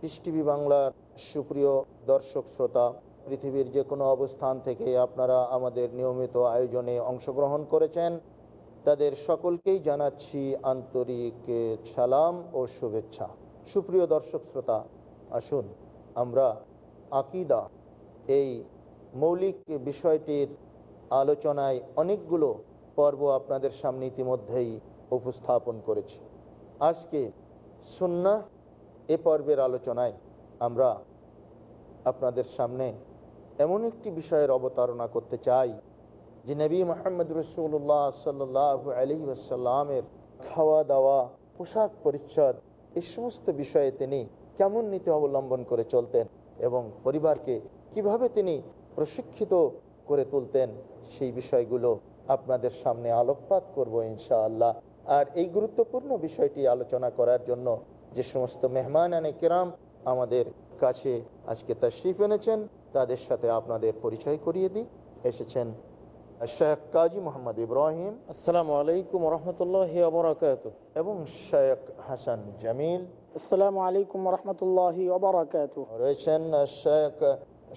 Piece TV বাংলার সুপ্রিয় দর্শক শ্রোতা পৃথিবীর যে কোনো অবস্থান থেকে আপনারা আমাদের নিয়মিত আয়োজনে অংশগ্রহণ করেছেন তাদের সকলকেই জানাচ্ছি আন্তরিক সালাম ও শুভেচ্ছা সুপ্রিয় দর্শক শ্রোতা আসুন আমরা আকিদা এই মৌলিক বিষয়টির আলোচনায় অনেকগুলো পর্ব আপনাদের সামনে ইতিমধ্যেই উপস্থাপন করেছি আজকে সুন্না এ পর্বের আলোচনায় আমরা আপনাদের সামনে এমন একটি বিষয়ের অবতারণা করতে চাই, যে নবী মোহাম্মদ রসুল্লাহ সাল্লাহ আলী আসাল্লামের খাওয়া দাওয়া, পোশাক পরিচ্ছদ এই সমস্ত বিষয়ে তিনি কেমন নীতি অবলম্বন করে চলতেন এবং পরিবারকে কীভাবে তিনি প্রশিক্ষিত করে তুলতেন, সেই বিষয়গুলো আপনাদের সামনে আলোকপাত করব ইনশাআল্লাহ। আর এই গুরুত্বপূর্ণ বিষয়টি আলোচনা করার জন্য যে সমস্ত মেহমান আনে কেরাম আমাদের কাছে আজকে তশরিফ এনেছেন তাদের সাথে আপনাদের পরিচয় করিয়ে দিই। এসেছেন শেখ কাজী মোহাম্মদ ইব্রাহিম। আসসালামু আলাইকুম রহমতুল্লাহ বরাকাত এবং শেখ হাসান জামিল। আসসালামু আলাইকুম রহমতুল্লাহ ওবরাকাত রয়েছেন শেখ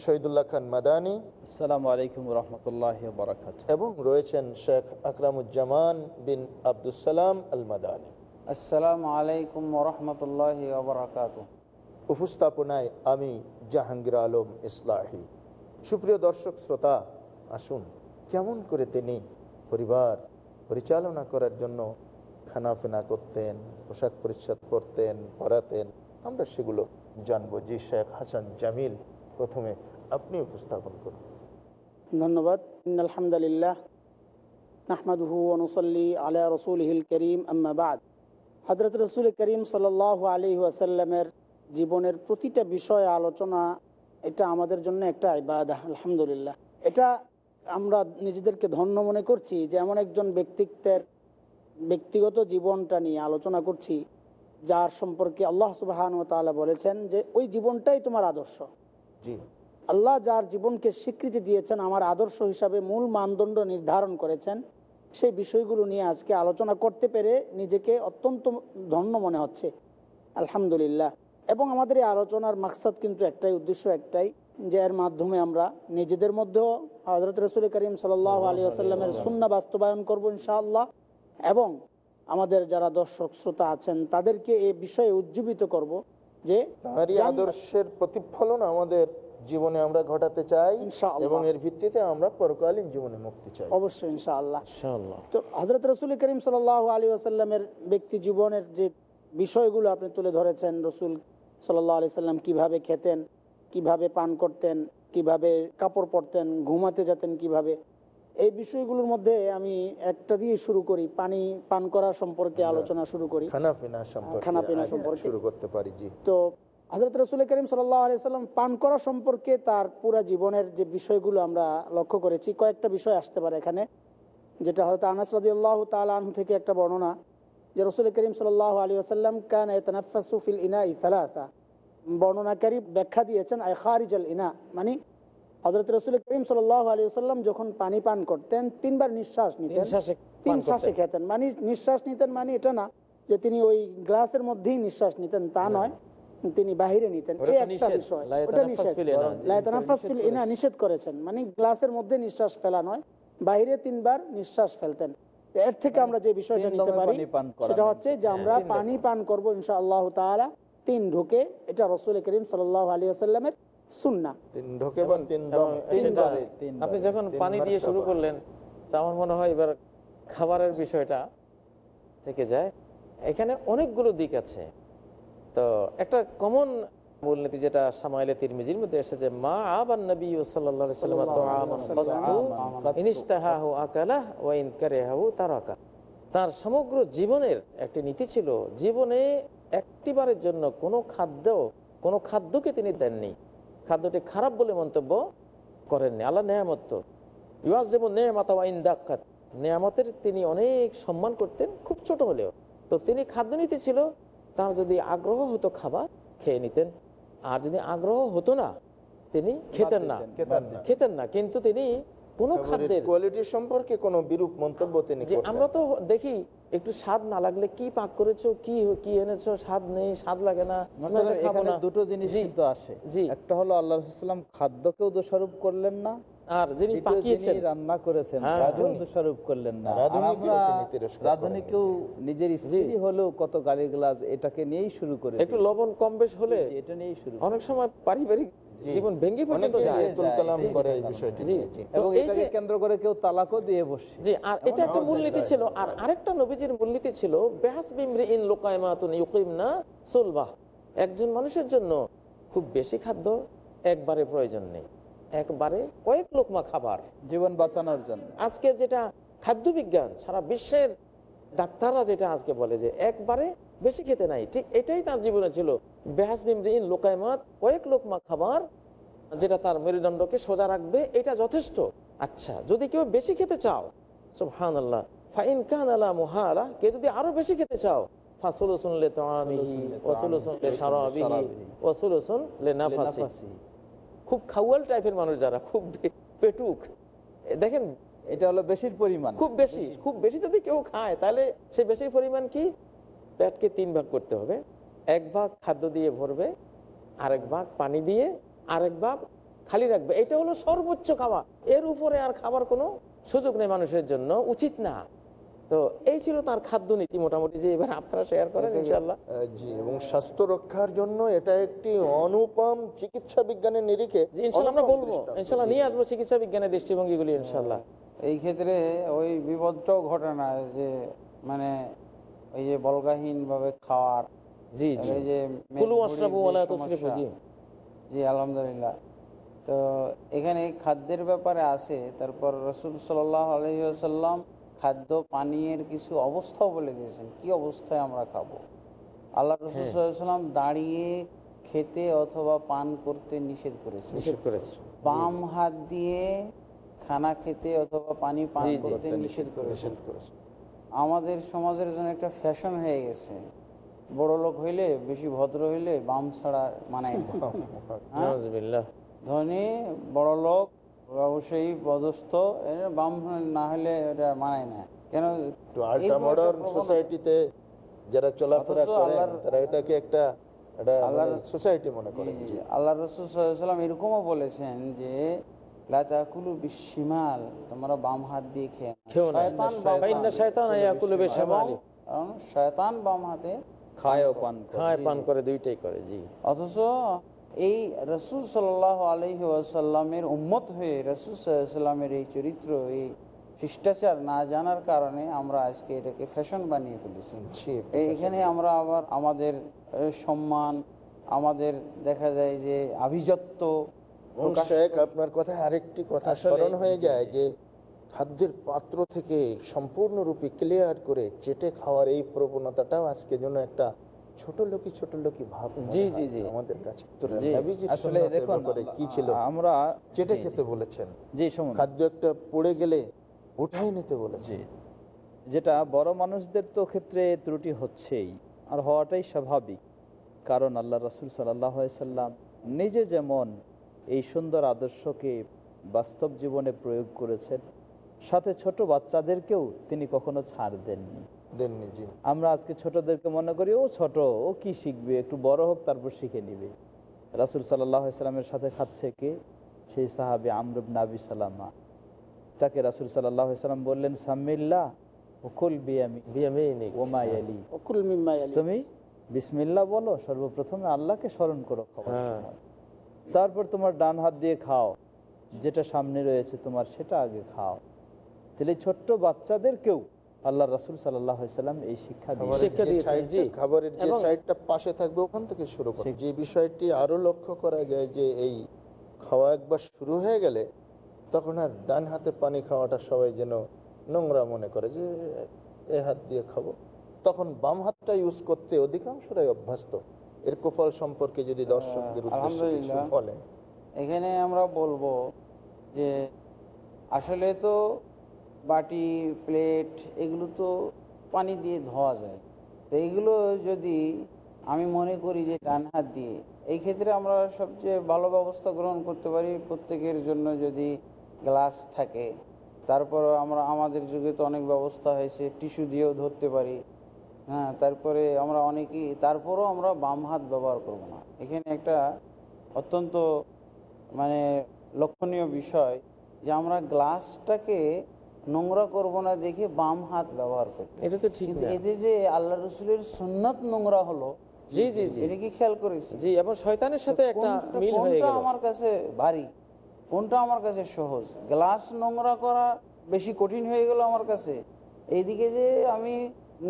শহীদুল্লাহ খান মাদানী। আসসালামু আলাইকুম রহমতুল্লাহ বরাকাত এবং রয়েছেন শেখ আকরামুজ্জামান বিন আবদুসালাম আল মাদানী আসসালামু আলাইকুম রহমতুল্লাহ ওবরাকাত উপস্থাপনায় আমি জাহাঙ্গীর আলম ইসলাহি। সুপ্রিয় দর্শক শ্রোতা আসুন কেমন করে তিনি পরিবার পরিচালনা করার জন্য খানাফেনা করতেন পোশাক পরিচ্ছদ করতেন পড়াতেন আমরা সেগুলো জানব। জি শেখ হাসান জামিল প্রথমে আপনি উপস্থাপন করুন। ধন্যবাদ। আলহামদুলিল্লাহ নাহমাদুহু অনুসল্লি আলা রসুলহিল করিম আম্মাবাদ হজরত রসুল করিম সাল আলী আসাল্লামের জীবনের প্রতিটা বিষয়ে আলোচনা এটা আমাদের জন্য একটা ইবাদা আলহামদুলিল্লাহ। এটা আমরা নিজেদেরকে ধন্য মনে করছি যে এমন একজন ব্যক্তিত্বের ব্যক্তিগত জীবনটা নিয়ে আলোচনা করছি যার সম্পর্কে আল্লাহ সুবাহান তালা বলেছেন যে ওই জীবনটাই তোমার আদর্শ। আল্লাহ যার জীবনকে স্বীকৃতি দিয়েছেন আমার আদর্শ হিসাবে মূল মানদণ্ড নির্ধারণ করেছেন সেই বিষয়গুলো নিয়ে আজকে আলোচনা করতে পেরে নিজেকে অত্যন্ত ধন্য মনে হচ্ছে। আলহামদুলিল্লাহ। এবং আমাদের এই আলোচনার মাকসাদ কিন্তু একটাই উদ্দেশ্য একটাই যে এর মাধ্যমে আমরা নিজেদের মধ্যেও হজরত রসুল করিম সাল আলী আসাল্লামের সুন্না বাস্তবায়ন করব ইনশাআল্লাহ। এবং আমাদের যারা দর্শক শ্রোতা আছেন তাদেরকে এই বিষয়ে উজ্জীবিত করব যে আদর্শের প্রতিফলন আমাদের জীবনে আমরা ঘটাতে চাই। এবং এর ভিত্তিতে আমরা পরকালীন জীবনে মুক্তি চাই। অবশ্যই ইনশাআল্লাহ। ইনশাআল্লাহ। তো হজরত রসুল করিম সাল আলী আসাল্লামের ব্যক্তি জীবনের যে বিষয়গুলো আপনি তুলে ধরেছেন রসুল সাল্লাহ আলি সাল্লাম কীভাবে খেতেন কীভাবে পান করতেন কীভাবে কাপড় পরতেন ঘুমাতে যেতেন কীভাবে এই বিষয়গুলোর মধ্যে আমি একটা দিয়ে শুরু করি পানি পান করা সম্পর্কে আলোচনা শুরু করি। খানাপিনা সম্পর্কে খানাপিনা আগে সম্পর্কে। শুরু করতে পারি জি। তো হজরত রসুল করিম সাল্লাম পান করা সম্পর্কে তার পুরা জীবনের যে বিষয়গুলো আমরা লক্ষ্য করেছি কয়েকটা বিষয় আসতে পারে এখানে। যেটা হয়তো আনাস রাজি আল্লাহ তালু থেকে একটা বর্ণনা যে রসুল করিম সাল্লাহ আলী আসাল্লাম কান ফিল ইনা ইসালাসা বর্ণনাকারী ব্যাখ্যা দিয়েছেন আই খারিজাল ইনা মানে হজরত রসুল করিম সাল্লাহ আলী আসাল্লাম যখন পানি পান করতেন তিনবার নিঃশ্বাস নিতেন। তিন শ্বাসে। খেতেন। মানে নিঃশ্বাস নিতেন মানে এটা না যে তিনি ওই গ্লাসের মধ্যেই নিঃশ্বাস নিতেন তা নয়। তিনি বাহিরে নিতেন। এই একটা নিষেধ। বিষয়। ওটা নিষেধ। ইনা। ফিল ইনা নিষেধ করেছেন। মানে গ্লাসের মধ্যে নিঃশ্বাস ফেলা নয় বাইরে তিনবার নিঃশ্বাস ফেলতেন। এর থেকে আমরা যে বিষয়টা নিতে পারি পানি সেটা হচ্ছে যে আমরা পানি পান করব ইনশা আল্লাহ তাআলা। তিন ঢোকে এটা রসুল করিম সাল আলী আসাল্লামের সুন্না তিন ঢোকে বা তিন দম তিন সেটা আপনি যখন পানি দিয়ে শুরু করলেন তা আমার মনে হয় এবার খাবারের বিষয়টা থেকে যায়। এখানে অনেকগুলো দিক আছে। তো একটা কমন মূলনীতি যেটা সামাইলে তিরমিজির মধ্যে এসেছে মা আবান নবী সাল্লাল্লাহু আলাইহি আকালাহ ওয়া ইন কারিহাহু তারাকা. তার সমগ্র জীবনের একটি নীতি ছিল জীবনে একটিবারের জন্য কোনো খাদ্য কোনো খাদ্যকে তিনি দেননি। খাদ্যটি খারাপ বলে মন্তব্য করেননি। আল্লাহ নেয়ামত ইউজ যেমন নেয়ামত ইন্দাকাত নেয়ামতের তিনি অনেক সম্মান করতেন খুব ছোট হলেও। তো তিনি খাদ্য নীতি ছিল তার যদি আগ্রহ হতো খাবার খেয়ে নিতেন। আর যদি আগ্রহ হতো না তিনি খেতেন না। খেতেন না। কিন্তু তিনি কোনো খাদ্যের কোয়ালিটি সম্পর্কে কোনো বিরূপ মন্তব্য তিনি যে আমরা তো দেখি একটু স্বাদ না লাগলে কি পাক করেছ কি কি এনেছো স্বাদ নেই স্বাদ লাগে না। দুটো জিনিস কিন্তু আসে। জি। একটা হলো আল্লাহ খাদ্যকেও দোষারোপ করলেন না আর যিনি পাকিয়েছেন রান্না করেছেন হ্যাঁ। রাঁধুনি। করলেন না। রাঁধুনিকেও নিজের স্ত্রী হলেও কত গালি গ্লাস এটাকে নিয়েই শুরু করে একটু লবণ কম বেশ হলে এটা নিয়েই শুরু অনেক সময় পারিবারিক জীবন ভেঙে পর্যন্ত যায়। কালাম জি, জি, করে এই বিষয়টি জি। নিয়ে, জি। তো এবং এটাকে কেন্দ্র করে কেউ তালাকও দিয়ে বসে জি আর এটা একটা মূলনীতি ছিল। আর আরেকটা নবীজির মূলনীতি ছিল বেহাস বিমরি ইন লোকায়মাতুন ইউকিমনা সুলবাহ একজন মানুষের জন্য খুব বেশি খাদ্য একবারে প্রয়োজন নেই। একবারে কয়েক লোকমা খাবার। জীবন বাঁচানোর জন্য। আজকের যেটা খাদ্য বিজ্ঞান সারা বিশ্বের ডাক্তাররা যেটা আজকে বলে যে একবারে বেশি খেতে নাই ঠিক এটাই তার জীবনে ছিল। বেহাস বিমরিন লোকায়মাত কয়েক লোকমা খাবার যেটা তার মেরুদণ্ডকে সোজা রাখবে এটা যথেষ্ট। আচ্ছা যদি কেউ বেশি খেতে চাও আল্লাহ ফাইন কান আলা মুহালা কেউ যদি আরও বেশি খেতে চাও ফাসুলু শুনলে তামিহি ওয়াসুলু শুনলে সারাবিহি ওয়াসুলু শুনলে নাফাসি। নাফাসি। খুব খাওয়াল টাইপের মানুষ যারা খুব পেটুক দেখেন এটা হলো বেশির পরিমাণ। খুব বেশি খুব বেশি যদি কেউ খায় তাহলে সে বেশির পরিমাণ কি? পেটকে তিন ভাগ করতে হবে। এক ভাগ খাদ্য দিয়ে ভরবে আরেক ভাগ পানি দিয়ে আরেক ভাগ খালি রাখবে। এটা হলো সর্বোচ্চ খাওয়া এর উপরে আর খাবার কোনো সুযোগ নেই মানুষের জন্য উচিত না। তো এই ছিল তার খাদ্য নীতি মোটামুটি যে এবার আপনারা শেয়ার করেন ইনশাল্লাহ জি এবং স্বাস্থ্য রক্ষার জন্য এটা একটি অনুপম চিকিৎসা বিজ্ঞানের নিরিখে ইনশাল্লাহ আমরা বলব। ইনশাল্লাহ নিয়ে আসব চিকিৎসা বিজ্ঞানের দৃষ্টিভঙ্গিগুলি ইনশাল্লাহ এই ক্ষেত্রে ওই বিপদটাও ঘটে না যে মানে ওই যে বলগাহীন ভাবে খাওয়ার জি জি। এই যে কুলু মেদবহুলের ওয়ালা সমস্যা, তুসরিফু জি। জি আলহামদুলিল্লাহ। তো এখানে খাদ্যের ব্যাপারে আছে তারপর রসুল সাল্লাহ আলহিহাসাল্লাম খাদ্য পানীয়ের কিছু অবস্থাও বলে দিয়েছেন। কি অবস্থায় আমরা খাব? আল্লাহ রসুল সাল্লাম দাঁড়িয়ে খেতে অথবা পান করতে নিষেধ করেছে বাম হাত দিয়ে খানা খেতে অথবা পানি পান। করতে নিষেধ করেছেন। করেছে। আমাদের সমাজের জন্য একটা ফ্যাশন হয়ে গেছে। বড় লোক হইলে বেশি ভদ্র হইলে বাম ছাড়া মানায় না। হ্যাঁ? ধনী বড় লোক অবশ্যই পদস্থ বাম না হলে এটা মানায় না। কেন? মডার্ন সোসাইটিতে যারা চলাফেরা করেন তারা এটাকে একটা একটা সোসাইটি মনে জি, করেন জি। জি। আল্লাহ রসুল এরকমও বলেছেন যে লাতাকুলু বিশিমাল তোমরা বাম হাত দিয়ে খেয়ে নাও। খেও না। শয়তান বাম হাত- খায় ও পান খায় পান করে দুইটাই করে জি। অথচ এই রসুল সাল্লাহ আলহি ওয়াসাল্লামের উম্মত হয়ে রসুল সাল্লামের এই চরিত্র এই শিষ্টাচার না জানার কারণে আমরা আজকে এটাকে ফ্যাশন বানিয়ে ফেলেছি। এখানে আমরা আবার আমাদের সম্মান আমাদের দেখা যায় যে আভিজাত্য আপনার কথায় আরেকটি কথা স্মরণ হয়ে যায় যে খাদ্যের পাত্র থেকে সম্পূর্ণরূপে ক্লিয়ার করে চেটে খাওয়ার এই প্রবণতাটাও আজকে জন্য একটা ছোট লোকি ছোট লোকি ভাব জি, জি, জি। আমাদের কাছে। তো জি। নবীজির আসলে দেখুন কি ছিল? আমরা চেটে খেতে বলেছেন। জি শুনুন। খাদ্য একটা পড়ে গেলে উঠাই নিতে বলেছেন। জি। যেটা বড় মানুষদের তো ক্ষেত্রে ত্রুটি হচ্ছেই আর হওয়াটাই স্বাভাবিক। কারণ আল্লাহ রসুল সাল্লাহ সাল্লাম নিজে যেমন এই সুন্দর আদর্শকে বাস্তব জীবনে প্রয়োগ করেছেন সাথে ছোট বাচ্চাদেরকেও তিনি কখনো ছাড় দেননি। দেননি জি। আমরা আজকে ছোটদেরকে মনে করি ও ছোট ও কি শিখবে? একটু বড় হোক তারপর শিখে নিবে। রাসুল সাল্লাহ সাল্লামের সাথে খাচ্ছে কে? সেই সাহাবি আমরুব নাবি সালামা। তাকে রাসুল সাল্লাহ সাল্লাম বললেন সাম্মিল্লা ও কুল বিয়ামি। ওমায়ালি ইয়ালি। তুমি বিসমিল্লা বলো সর্বপ্রথমে আল্লাহকে স্মরণ করো হ্যাঁ। তারপর তোমার ডান হাত দিয়ে খাও যেটা সামনে রয়েছে তোমার সেটা আগে খাও। তাহলে এই ছোট্ট বাচ্চাদেরকেও আল্লাহ রাসুল সাল্লাম এই শিক্ষা দিয়েছেন। শিক্ষা দিয়েছেন, জি। খাবারের যে সাইডটা পাশে থাকবে ওখান থেকে শুরু করে যে বিষয়টি আরও লক্ষ্য করা যায় যে এই খাওয়া একবার শুরু হয়ে গেলে তখন আর ডান হাতে পানি খাওয়াটা সবাই যেন নোংরা মনে করে যে এ হাত দিয়ে খাব। তখন বাম হাতটা ইউজ করতে অধিকাংশরাই অভ্যস্ত। এর কুফল সম্পর্কে যদি দর্শকদের উদ্দেশ্যে বলেন। এখানে আমরা বলব যে আসলে তো বাটি, প্লেট, এগুলো তো পানি দিয়ে ধোয়া যায়। তো এইগুলো যদি আমি মনে করি যে ডান হাত দিয়ে, এই ক্ষেত্রে আমরা সবচেয়ে ভালো ব্যবস্থা গ্রহণ করতে পারি প্রত্যেকের জন্য যদি গ্লাস থাকে। তারপর আমরা, আমাদের যুগে তো অনেক ব্যবস্থা হয়েছে, টিস্যু দিয়েও ধরতে পারি। হ্যাঁ তারপরে আমরা অনেকেই, তারপরও আমরা বাম হাত ব্যবহার করব না। এখানে একটা অত্যন্ত মানে লক্ষণীয় বিষয় যে আমরা গ্লাসটাকে নোংরা করব না দেখে বাম হাত ব্যবহার করি এটা তো ঠিক এতে যে আল্লাহ রসুলের সুন্নত নোংরা হলো জি জি জি। এটা কি খেয়াল করেছি জি এবং শয়তানের সাথে একটা মিল হয়ে গেল। আমার কাছে ভারী কোনটা আমার কাছে সহজ? গ্লাস নোংরা করা বেশি কঠিন হয়ে গেল আমার কাছে। এইদিকে যে আমি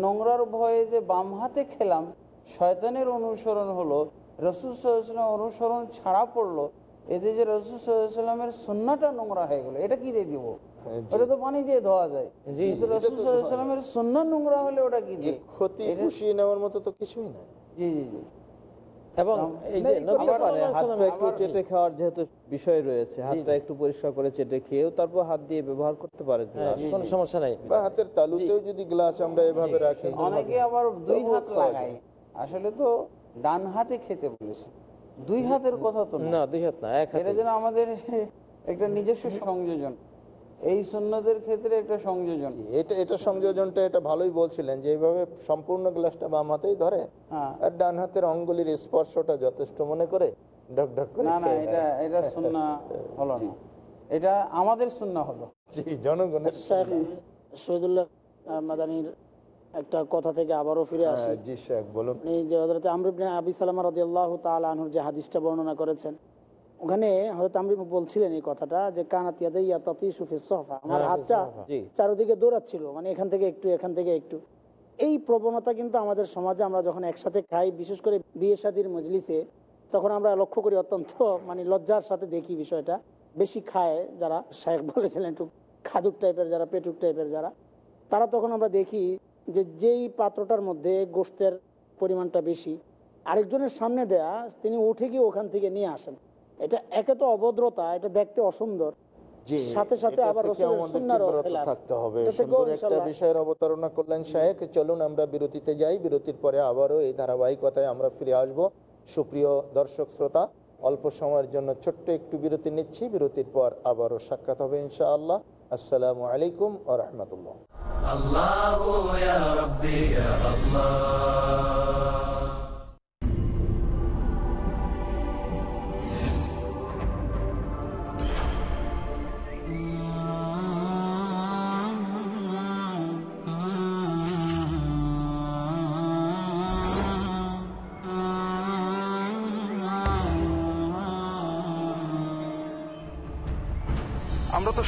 নোংরার ভয়ে যে বাম হাতে খেলাম শয়তানের অনুসরণ হলো রসুল সাল্লাম অনুসরণ ছাড়া পড়ল এতে যে রসুল সাল্লামের সুন্নাটা নোংরা হয়ে গেল এটা কি দিয়ে দিব? ওটা তো পানি দিয়ে ধোয়া যায়। জি, কিন্তু রসুল সাল্লামের সুন্না নোংরা হলে ওটা কি ক্ষতি এটা- নেওয়ার মতো তো কিছুই নাই। জি জি জি। এবং এই যে এই নবী করতে পারে। সাল্লাল্লাহু আলাইহি হাতটা একটু চেটে খাওয়ার যেহেতু বিষয় রয়েছে হাতটা একটু পরিষ্কার করে চেটে খেয়েও তারপর হাত দিয়ে ব্যবহার করতে পারে হ্যাঁ, কোনো। সমস্যা নাই। বা হাতের তালুতেও যদি গ্লাস আমরা এভাবে রাখি অনেকে আবার দুই হাত লাগায়। আসলে তো ডান হাতে খেতে বলেছে দুই হাতের কথা তো না। না দুই হাত না এক হাতে। যেন আমাদের একটা নিজস্ব সংযোজন। এই সুন্নদের ক্ষেত্রে একটা সংযোজন। এটা এটা সংযোজনটা এটা ভালোই বলছিলেন যে এইভাবে সম্পূর্ণ গ্লাসটা বাম হাতেই ধরে হ্যাঁ। আর ডান হাতের অঙ্গুলির স্পর্শটা যথেষ্ট মনে করে ঢক ঢক করে না না এটা এটা সুন্না হলো না। এটা আমাদের সুন্না হলো। জি জনগণের শহীদুল্লাহ আহ, মাদানির একটা কথা থেকে আবারও ফিরে আসি। হ্যাঁ, জি শেখ বলুন। আপনি যে হজরত আমরিবনে আবি সালামা রদিয়াল্লাহ তাল আনহুর যে হাদিসটা বর্ণনা করেছেন ওখানে হয়তো আমরিব বলছিলেন এই কথাটা যে কানাত ইয়াদাইয়া তাতি সুফি সোফা। আমার হ্যাঁ, হাতটা। চারদিকে দৌড়াচ্ছিল মানে এখান থেকে একটু এখান থেকে একটু। এই প্রবণতা কিন্তু আমাদের সমাজে আমরা যখন একসাথে খাই বিশেষ করে বিয়ে শাদির মজলিসে তখন আমরা লক্ষ্য করি অত্যন্ত মানে লজ্জার সাথে দেখি বিষয়টা। বেশি খায় যারা শেখ বলেছিলেন একটু খাদুক টাইপের যারা পেটুক টাইপের যারা তারা তখন আমরা দেখি যে যেই পাত্রটার মধ্যে গোস্তের পরিমাণটা বেশি আরেকজনের সামনে দেয়া তিনি উঠে গিয়ে ওখান থেকে নিয়ে আসেন। এটা একে তো অভদ্রতা এটা দেখতে অসুন্দর। সাথে সাথে আবার থাকতে হবে। একটা বিষয়ের অবতারণা করলেন শাহেক চলুন আমরা বিরতিতে যাই। বিরতির পরে আবারও এই ধারাবাহিকতায় আমরা ফিরে আসব। সুপ্রিয় দর্শক শ্রোতা অল্প সময়ের জন্য ছোট্ট একটু বিরতি নিচ্ছি। বিরতির পর আবারও সাক্ষাৎ হবে ইনশাআল্লাহ। আসসালামু আলাইকুম আ রহমতুল্লাহ। আল্লাহ।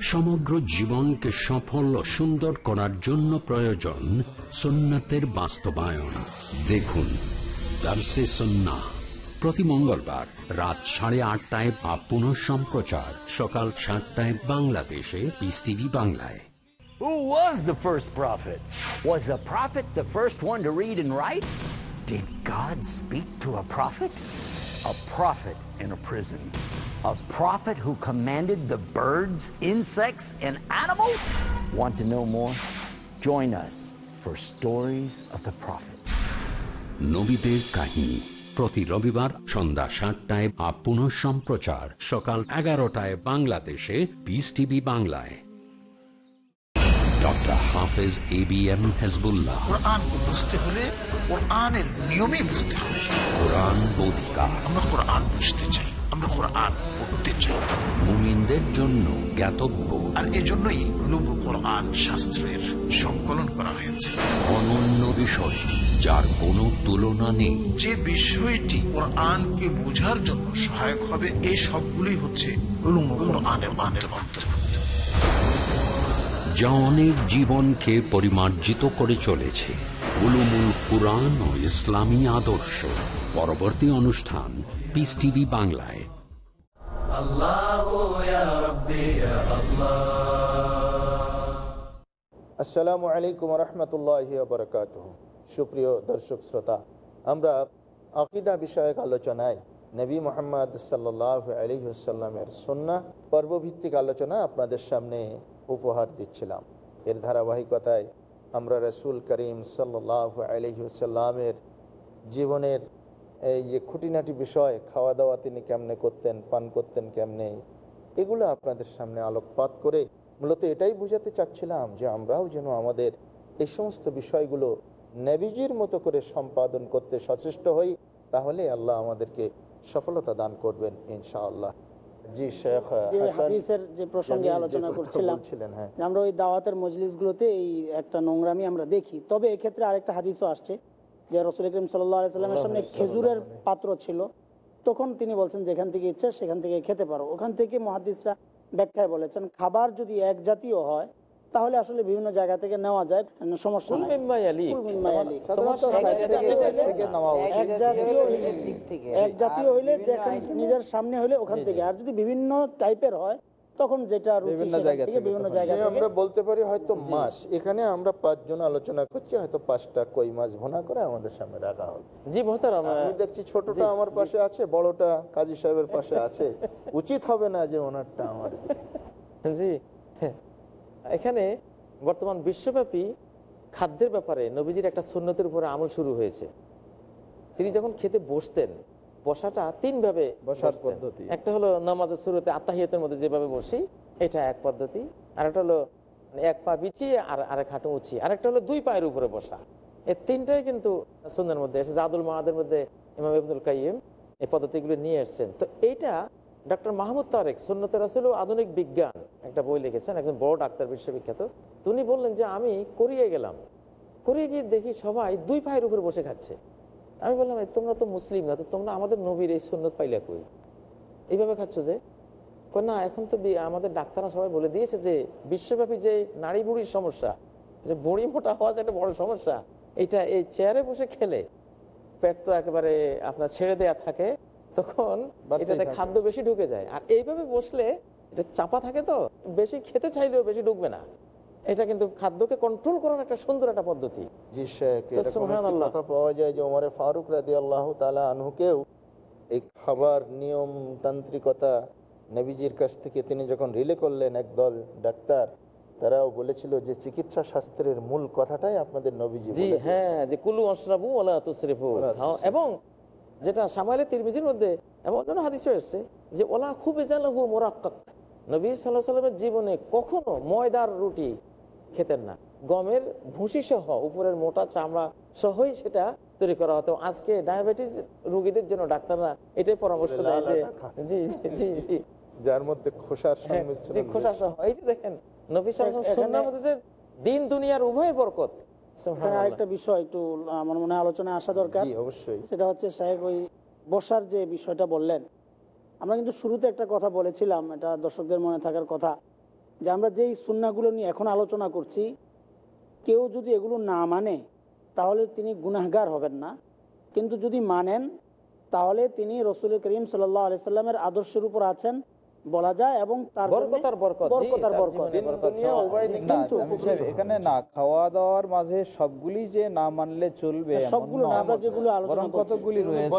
সমগ্র জীবনকে সফল ও সুন্দর করার জন্য প্রয়োজন সুন্নাতের বাস্তবায়ন দেখুন দার্সে সন্না প্রতি মঙ্গলবার রাত সাড়ে আটটায় বা পুনঃ সম্প্রচার সকাল সাতটায় বাংলাদেশে পিস টিভি বাংলায় Who was the first prophet? Was a prophet the first one to read and write? Did God speak to a prophet? A prophet in a prison. A prophet who commanded the birds, insects, and animals? Want to know more? Join us for Stories of the Prophet. নবীদের কাহিনী। প্রতি রবিবার সন্ধ্যা সাতটায় বা পুনঃ সম্প্রচার। সকাল এগারোটায় বাংলাদেশে পিস টিভি বাংলায়। Doctor Hafez A B M Hezbollah. কোরআনকে বুঝতে হলে কোরআনের নিয়মে বুঝতে হবে। কোরআন বোধিকা আমরা কোরআন বুঝতে চাই। আমরা কোরআন পড়তে চাই মুমিনদের জন্য জ্ঞাতব্য। আর এজন্যই রুবুল কোরআন শাস্ত্রের সংকলন করা হয়েছে। অনন্য বিষয় যার কোনো তুলনা নেই। যে বিষয়টি কোরআনকে বোঝার জন্য সহায়ক হবে এই সবগুলোই হচ্ছে রুমুল কোরআনের মানের অন্তর্ভুক্ত। যা অনেক জীবনকে পরিমার্জিত করে চলেছে। উলুমুল কুরআন ও ইসলামী আদর্শ। পরবর্তী অনুষ্ঠান পিস টিভি বাংলায়। আসসালামু আলাইকুম রহমতুল্লাহ বরকাত সুপ্রিয় দর্শক শ্রোতা আমরা আকিদা বিষয়ক আলোচনায় নবী মোহাম্মদ সাল্লাহ আলী আলিহাসাল্লামের সন্না পর্বভিত্তিক আলোচনা আপনাদের সামনে উপহার দিচ্ছিলাম। এর ধারাবাহিকতায় আমরা রসুল করিম সাল্লাহ আলিহাসাল্লামের জীবনের এই যে খুঁটিনাটি বিষয় খাওয়া দাওয়া তিনি কেমনে করতেন পান করতেন কেমনে এগুলো আপনাদের সামনে আলোকপাত করে মূলত এটাই বুঝাতে চাচ্ছিলাম যে আমরাও যেন আমাদের এই সমস্ত বিষয়গুলো নেবিজির মতো করে সম্পাদন করতে সচেষ্ট হই তাহলে আল্লাহ আমাদেরকে সফলতা দান করবেন ইনশাআল্লাহ। জি শেখ যে হাদিসের যে প্রসঙ্গে আলোচনা করছিলাম হ্যাঁ। আমরা ওই দাওয়াতের মজলিসগুলোতে এই একটা নোংরামি আমরা দেখি তবে এক্ষেত্রে আরেকটা হাদিসও আসছে। যে রসুল করিম সাল্লামের সামনে খেজুরের পাত্র ছিল তখন তিনি বলছেন যেখান থেকে ইচ্ছা সেখান থেকে খেতে পারো। ওখান থেকে মহাদিসরা ব্যাখ্যায় বলেছেন খাবার যদি এক জাতীয় হয় তাহলে আসলে বিভিন্ন জায়গা থেকে নেওয়া যায় সমস্যা এক জাতীয় হইলে- এক জাতীয় যেখানে নিজের সামনে হইলে ওখান থেকে। আর যদি বিভিন্ন টাইপের হয় তখন যেটা বিভিন্ন জায়গা থেকে বিভিন্ন জায়গা আমরা বলতে পারি হয়তো মাস। এখানে আমরা পাঁচজন আলোচনা করছি হয়তো পাঁচটা কই মাছ ভোনা করে আমাদের সামনে রাখা হলো জি মোহতারাম আমি দেখছি ছোটটা আমার পাশে আছে বড়টা কাজী সাহেবের পাশে আছে। উচিত হবে না যে ওনারটা আমার জি এখানে বর্তমান বিশ্বব্যাপী খাদ্যের ব্যাপারে নবীজির একটা সুন্নতের উপরে আমল শুরু হয়েছে। তিনি যখন খেতে বসতেন বসাটা তিনভাবে বসার পদ্ধতি। একটা হলো নামাজের শুরুতে আত্মাহিয়াতের মধ্যে যেভাবে বসি এটা এক পদ্ধতি। আর একটা হলো এক পা বিছিয়ে আর আরেক হাঁটু উঁচিয়ে। আরেকটা হলো দুই পায়ের উপরে বসা। এই তিনটাই কিন্তু সুন্দর মধ্যে এসে জাদুল মাহাদের মধ্যে ইমাম ইবনুল কাইম এই পদ্ধতিগুলো নিয়ে এসছেন। তো এইটা ডক্টর মাহমুদ তারেক সুন্নতের আসলে আধুনিক বিজ্ঞান একটা বই লিখেছেন একজন বড় ডাক্তার বিশ্ববিখ্যাত। তো উনি বললেন যে আমি কোরিয়ে গেলাম। কোরিয়ে গিয়ে দেখি সবাই দুই পায়ের উপরে বসে খাচ্ছে। আমি বললাম তোমরা তো মুসলিম না তো তোমরা আমাদের নবীর এই সুন্নত পাইলা কই? এইভাবে খাচ্ছ যে? না এখন তো আমাদের ডাক্তাররা সবাই বলে দিয়েছে যে বিশ্বব্যাপী যে নারী বুড়ির সমস্যা যে বুড়ি মোটা হওয়া যে একটা বড় সমস্যা এটা এই চেয়ারে বসে খেলে পেট তো একেবারে আপনার ছেড়ে দেয়া থাকে তখন এটাতে খাদ্য বেশি ঢুকে যায়। আর এইভাবে বসলে এটা চাপা থাকে তো বেশি খেতে চাইলেও বেশি ঢুকবে না। এটা কিন্তু খাদ্যকে কন্ট্রোল করার একটা সুন্দর একটা পদ্ধতি। কথা পাওয়া যায় যে ওমরে ফারুক রাজি আল্লাহ তালা আনহুকেও এই খাবার নিয়ম তান্ত্রিকতা নবীজির কাছ থেকে তিনি যখন রিলে করলেন একদল ডাক্তার তারাও বলেছিল যে চিকিৎসা শাস্ত্রের মূল কথাটাই আপনাদের নবীজি জি হ্যাঁ যে কুলু অশরাবু ওলা তুসরিফু। এবং যেটা সামাইলে তিরমিজির মধ্যে এবং অন্যান্য হাদিসও এসছে যে ওলা খুব মোরাক্কাক। নবী সাল্লাহ সাল্লামের জীবনে কখনো ময়দার রুটি খেতেন না। গমের ভুসি সহ উপরের মোটা চামড়া সহই সেটা তৈরি করা হতো। আজকে ডায়াবেটিস রোগীদের জন্য ডাক্তাররা এটাই পরামর্শ দেয় যে জি জি জি জি। যার মধ্যে খোসার হ্যাঁ, সংমিশ্রণ জি খোসা সহ। এই যে দেখেন নবী সাল্লাল্লাহু আলাইহি ওয়াসাল্লাম সুন্নাহর মধ্যে যে দিন দুনিয়ার উভয় বরকত। সুবহানাল্লাহ। আরেকটা বিষয় একটু আমার মনে হয় আলোচনায় আসা দরকার। জি অবশ্যই। সেটা হচ্ছে সাহেব ওই বসার যে বিষয়টা বললেন। আমরা কিন্তু শুরুতে একটা কথা বলেছিলাম এটা দর্শকদের মনে থাকার কথা। যে আমরা যেই সুন্নাগুলো নিয়ে এখন আলোচনা করছি, কেউ যদি এগুলো না মানে তাহলে তিনি গুনাহগার হবেন না। কিন্তু যদি মানেন, তাহলে তিনি রসুল করিম সাল্লাহ আলি সাল্লামের আদর্শের উপর আছেন। বলা যায় এবং তার জন্যে- বরকত আর বরকত, কিন্তু। এখানে না খাওয়া দাওয়ার মাঝে সবগুলি যে না মানলে চলবে সবগুলো না, আমরা যেগুলো আলোচনা কতগুলি রয়েছে?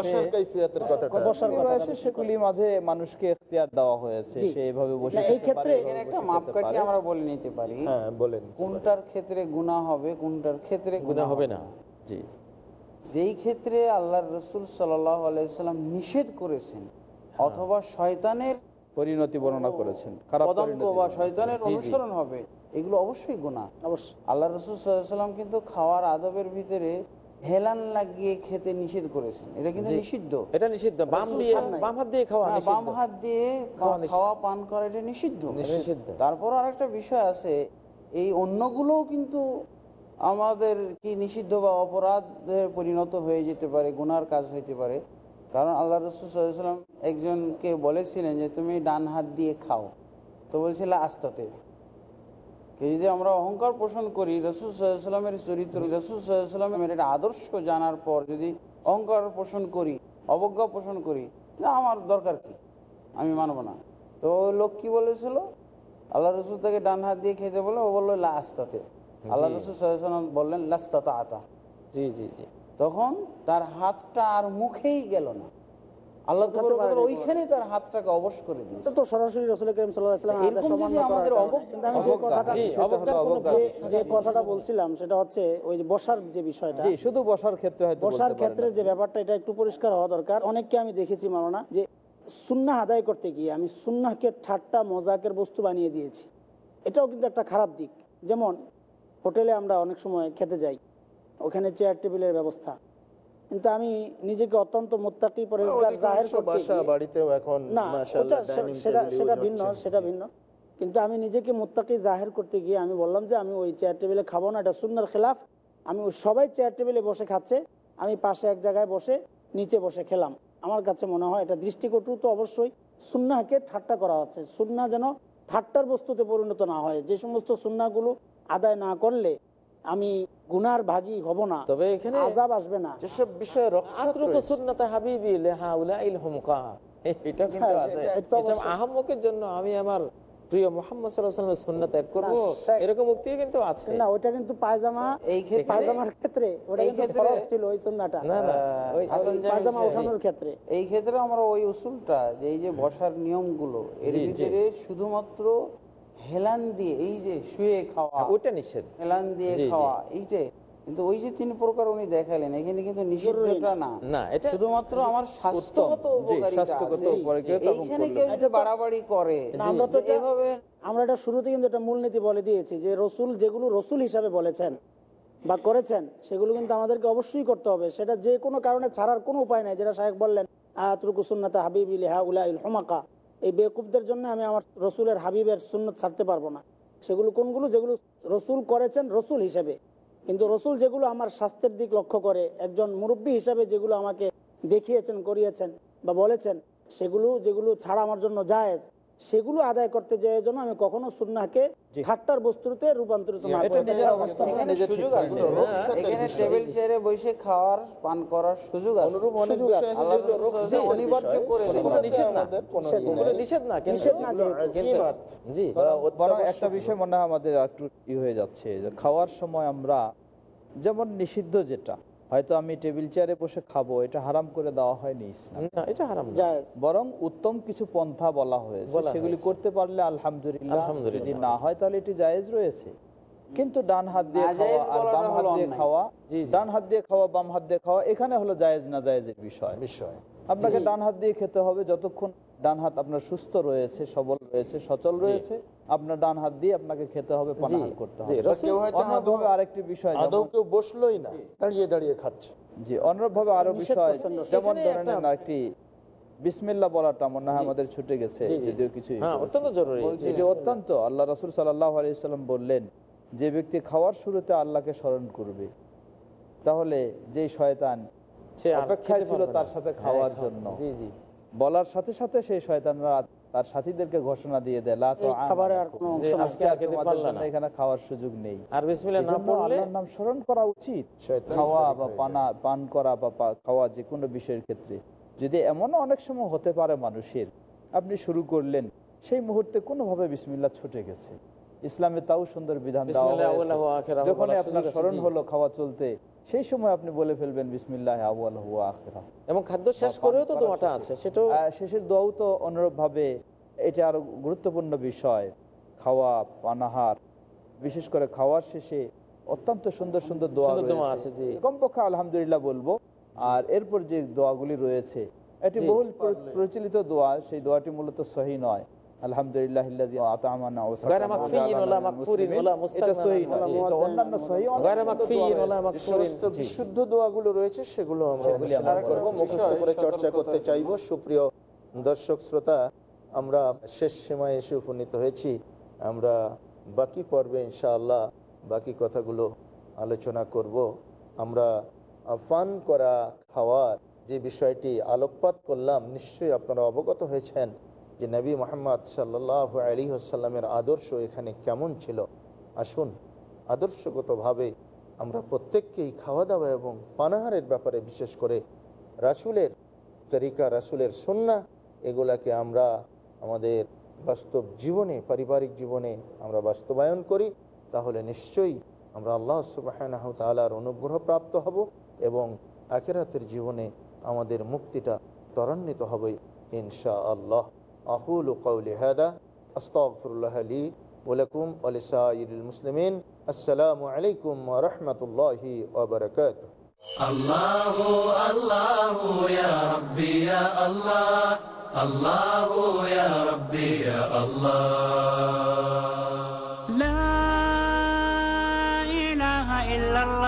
কথা রয়েছে সেগুলি মাঝে মানুষকে এখতিয়ার দেওয়া হয়েছে জি। সে এভাবে বসে এই ক্ষেত্রে- এখানে একটা বসে মাপ থাকতে কাঠি পারে। আমরা বলে নিতে পারি। হ্যাঁ বলেন। কোনটার ক্ষেত্রে গুণা হবে কোনটার ক্ষেত্রে গুনাহ হবে না। জি। যেই ক্ষেত্রে আল্লাহর রসুল সাল্লাহ আলাইসাল্লাম নিষেধ করেছেন অথবা শয়তানের পরিণতি বর্ণনা করেছেন খারাপ বা শয়তানের জি, জি। অনুসরণ হবে এগুলো অবশ্যই গুণা অবশ্যই। আল্লাহ রসুল সাল্লাম কিন্তু খাওয়ার আদবের ভিতরে হেলান লাগিয়ে খেতে নিষেধ করেছেন। এটা কিন্তু নিষিদ্ধ। এটা নিষিদ্ধ। বাম দিয়ে বাম হাত দিয়ে খাওয়া বাম হাত দিয়ে খাওয়া খাওয়া পান করা এটা নিষিদ্ধ। নিষিদ্ধ। তারপর আরেকটা বিষয় আছে এই অন্যগুলোও কিন্তু আমাদের কি নিষিদ্ধ বা অপরাধে পরিণত হয়ে যেতে পারে গুনার কাজ হইতে পারে। কারণ আল্লাহ রসুল সাল্লাম একজনকে বলেছিলেন যে তুমি ডান হাত দিয়ে খাও। তো বলছিল আস্তাতে। যদি আমরা অহংকার পোষণ করি রসুল সাল্লামের চরিত্র রসুল সাল্লামের একটা আদর্শ জানার পর যদি অহংকার পোষণ করি অবজ্ঞা পোষণ করি না আমার দরকার কি? আমি মানব না। তো ওই লোক কি বলেছিল? আল্লাহ রসুল তাকে ডান হাত দিয়ে খেতে বলে ও বলল লাস্তাতে আল্লাহ রসুল সাল্লাম বললেন লাস্তাতা আতা জি জি জি। তখন তার হাতটা আর মুখেই গেল না। আল্লাহ ওইখানে তার হাতটাকে অবশ করে দিয়েছে। তো সরাসরি রসুল করিম যে কথাটা বলছিলাম সেটা হচ্ছে ওই যে বসার যে বিষয়টা। জি শুধু বসার ক্ষেত্রে হয়তো বসার ক্ষেত্রে যে ব্যাপারটা এটা একটু পরিষ্কার হওয়া দরকার। অনেককে আমি দেখেছি মাননা যে সুন্না আদায় করতে গিয়ে আমি সুন্নাহকে ঠাট্টা মজাকের বস্তু বানিয়ে দিয়েছি। এটাও কিন্তু একটা খারাপ দিক। যেমন হোটেলে আমরা অনেক সময় খেতে যাই। ওখানে চেয়ার টেবিলের ব্যবস্থা। কিন্তু আমি নিজেকে অত্যন্ত মোত্তাকি পরেজগার জাহের করতে বাড়িতেও এখন না মাশাআল্লাহ ওটা ডাইনিং সেটা ভিন্ন সেটা ভিন্ন। কিন্তু আমি নিজেকে মোত্তাকি জাহের করতে গিয়ে আমি বললাম যে আমি ওই চেয়ার টেবিলে খাব না এটা সুন্নার খেলাফ। আমি ওই সবাই চেয়ার টেবিলে বসে খাচ্ছে আমি পাশে এক জায়গায় বসে নিচে বসে খেলাম। আমার কাছে মনে হয় এটা দৃষ্টিকটু তো অবশ্যই সুন্নাকে ঠাট্টা করা হচ্ছে সুন্না যেন ঠাট্টার বস্তুতে পরিণত না হয়। যে সমস্ত সুন্নাগুলো আদায় না করলে আমি গুনার ভাগী হব না। তবে এখানে আজাব আসবে না। যেসব বিষয়ে এটা কিন্তু হ্যাঁ, আছে। এসব আহম্মকের জন্য আমি আমার প্রিয় মোহাম্মদ সাল্লাল্লাহু সুন্নাত ত্যাগ করব। এরকম মুক্তিও কিন্তু আছে। না ওইটা কিন্তু পায়জামা এই ক্ষেত্রে পায়জামার ক্ষেত্রে। ওটা কিন্তু ক্ষেত্রে- ফরজ ছিল ওই সুন্নাটা। না না ওই হাসান ওই- জামিল পায়জামা ওঠানোর ক্ষেত্রে। এই ক্ষেত্রে আমরা ওই উসুলটা যে এই যে বসার নিয়মগুলো এর। ভিতরে শুধুমাত্র হেলান দিয়ে এই যে শুয়ে খাওয়া ওইটা নিষেধ। হেলান দিয়ে। খাওয়া এইটাই কিন্তু ওই যে তিন প্রকার উনি দেখালেন এখানে কিন্তু নিষিদ্ধটা না। না, এটা শুধুমাত্র আমার স্বাস্থ্যগত উপকারিতা স্বাস্থ্যগত আছে। উপকারিতা এবং এইখানে কল্যাণ। কেউ যদি বাড়াবাড়ি করে। আমরা তো এভাবে আমরা এটা শুরুতে কিন্তু এটা মূলনীতি বলে দিয়েছি যে রসুল যেগুলো রসুল হিসাবে বলেছেন বা করেছেন সেগুলো কিন্তু আমাদেরকে অবশ্যই করতে হবে। সেটা যে কোনো কারণে ছাড়ার কোনো উপায় নাই যেটা সাহেব বললেন সুন্নাতা হাবিব ইলিহা হমাকা। এই বেকুবদের জন্য আমি আমার রসুলের হাবিবের সুন্নত ছাড়তে পারব না। সেগুলো কোনগুলো? যেগুলো রসুল করেছেন রসুল হিসেবে। কিন্তু রসুল যেগুলো আমার স্বাস্থ্যের দিক লক্ষ্য করে, একজন মুরব্বী হিসাবে যেগুলো আমাকে দেখিয়েছেন, করিয়েছেন বা বলেছেন, সেগুলো, যেগুলো ছাড়া আমার জন্য জায়েজ সেগুলো আদায় করতে যাওয়ার জন্য আমি কখনো সুন্নাহকে জি। ঠাট্টার বস্তুতে রূপান্তরিত না নিজের অবস্থা। এখানে। টেবিল চেয়ারে বসে খাওয়ার পান করার সুযোগ আছে। অনিবার্য করে নিষেধ না। নিষেধ না নিষেধ না জি। বা বরং অত্যাবশ্যক একটা বিষয়। মনে হয় আমাদের একটু ই হয়ে যাচ্ছে যে খাওয়ার সময় আমরা যেমন নিষিদ্ধ যেটা হয়তো আমি টেবিল চেয়ারে বসে খাব এটা হারাম করে দেওয়া হয়নি এটা হারাম বরং উত্তম কিছু পন্থা বলা হয়েছে। সেগুলি করতে পারলে আলহামদুলিল্লাহ যদি না হয় তাহলে এটি জায়েজ রয়েছে। কিন্তু ডান হাত দিয়ে খাওয়া আর বাম হাত দিয়ে খাওয়া। ডান হাত দিয়ে খাওয়া বাম হাত দিয়ে খাওয়া এখানে হলো জায়েজ না জায়েজের বিষয়। বিষয়। আপনাকে ডান হাত দিয়ে খেতে হবে যতক্ষণ ডান হাত আপনার সুস্থ রয়েছে সবল রয়েছে সচল রয়েছে আপনার ডান হাত দিয়ে আপনাকে খেতে হবে পানাহার করতে অন্যভাবে আরেকটি বিষয় আদৌ কেউ বসলোই না দাঁড়িয়ে দাঁড়িয়ে খাচ্ছে। জি অনুরূপভাবে আরও বিষয় যেমন একটা- বিসমিল্লাহ বলাটা মনে হয় আমাদের ছুটে গেছে যদিও কিছু হ্যাঁ অত্যন্ত জরুরি। এটি অত্যন্ত আল্লাহ রসুল সাল্লাহ বললেন যে ব্যক্তি খাওয়ার শুরুতে আল্লাহকে স্মরণ করবে তাহলে যেই শয়তান অপেক্ষায় ছিল তার সাথে হ্যাঁ, খাওয়ার জন্য। জি জি। বলার সাথে সাথে সেই শয়তানরা তার সাথীদেরকে ঘোষণা দিয়ে দেয় এখানে খাওয়ার সুযোগ নেই। আর আল্লাহর নাম স্মরণ করা উচিত। খাওয়া বা পানা পান করা বা খাওয়া যে কোনো বিষয়ের ক্ষেত্রে। যদি এমনও অনেক সময় হতে পারে মানুষের আপনি শুরু করলেন সেই মুহূর্তে কোনোভাবে বিসমিল্লা ছুটে গেছে। ইসলামে তাও সুন্দর বিধান যখন আপনার স্মরণ হলো খাওয়া চলতে সেই সময় আপনি বলে ফেলবেন বিসমিল্লাহ আউ্ল হুয়া আখেরা এবং খাদ্য শেষ করেও তো দোয়াটা আছে সেটাও শেষের দোয়াও তো অনুরূপভাবে এটা আরও গুরুত্বপূর্ণ বিষয়। খাওয়া পানাহার বিশেষ করে খাওয়ার শেষে অত্যন্ত সুন্দর সুন্দর দোয়া দোয়া আছে, জি। কমপক্ষে আলহামদুলিল্লাহ বলব। আর এরপর যে দোয়াগুলি রয়েছে এটি বহুল প্রচলিত দোয়া সেই দোয়াটি মূলত সহি নয়। আলহামদুলিল্লাহ। বিশুদ্ধ দোয়াগুলো রয়েছে সেগুলো আমরা করব। মুখস্থ করে চর্চা করতে চাইব। সুপ্রিয় দর্শক শ্রোতা আমরা শেষ সীমায় এসে উপনীত হয়েছি। আমরা বাকি পর্বে ইনশাআল্লাহ বাকি কথাগুলো আলোচনা করব। আমরা পান করা খাওয়ার যে বিষয়টি আলোকপাত করলাম নিশ্চয়ই আপনারা অবগত হয়েছেন। যে নবী মোহাম্মদ সাল্লাহ আলী আসাল্লামের আদর্শ এখানে কেমন ছিল? আসুন আদর্শগতভাবে আমরা প্রত্যেককেই খাওয়া দাওয়া এবং পানাহারের ব্যাপারে বিশেষ করে রাসুলের তরিকা, রাসুলের সন্না এগুলাকে আমরা আমাদের বাস্তব জীবনে, পারিবারিক জীবনে আমরা বাস্তবায়ন করি, তাহলে নিশ্চয়ই আমরা আল্লাহ সুবাহ তালার অনুগ্রহ প্রাপ্ত হব এবং আখেরাতের জীবনে আমাদের মুক্তিটা ত্বরান্বিত হবে ইনশা আল্লাহ أقول قولي هذا أستغفر الله لي ولكم ولسائر المسلمين. السلام عليكم ورحمة الله وبركاته. الله الله يا ربي يا الله. الله يا ربي يا الله. لا إله إلا الله.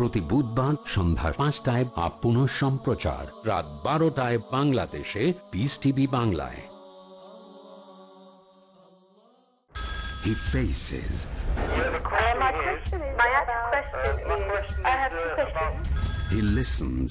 প্রতি বুধবার সন্ধ্যা পাঁচটায় বা পুনঃ সম্প্রচার রাত বারোটায় বাংলাদেশে পিস টিভি বাংলায় He faces, My question is, my question is, I have two questions. he listens,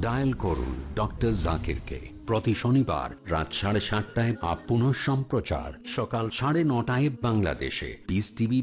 dial করুন ডক্টর জাকিরকে। প্রতি শনিবার রাত সাড়ে সাতটায় আপ পুনঃ সম্প্রচার। সকাল সাড়ে নটায় বাংলাদেশে। বিস টিভি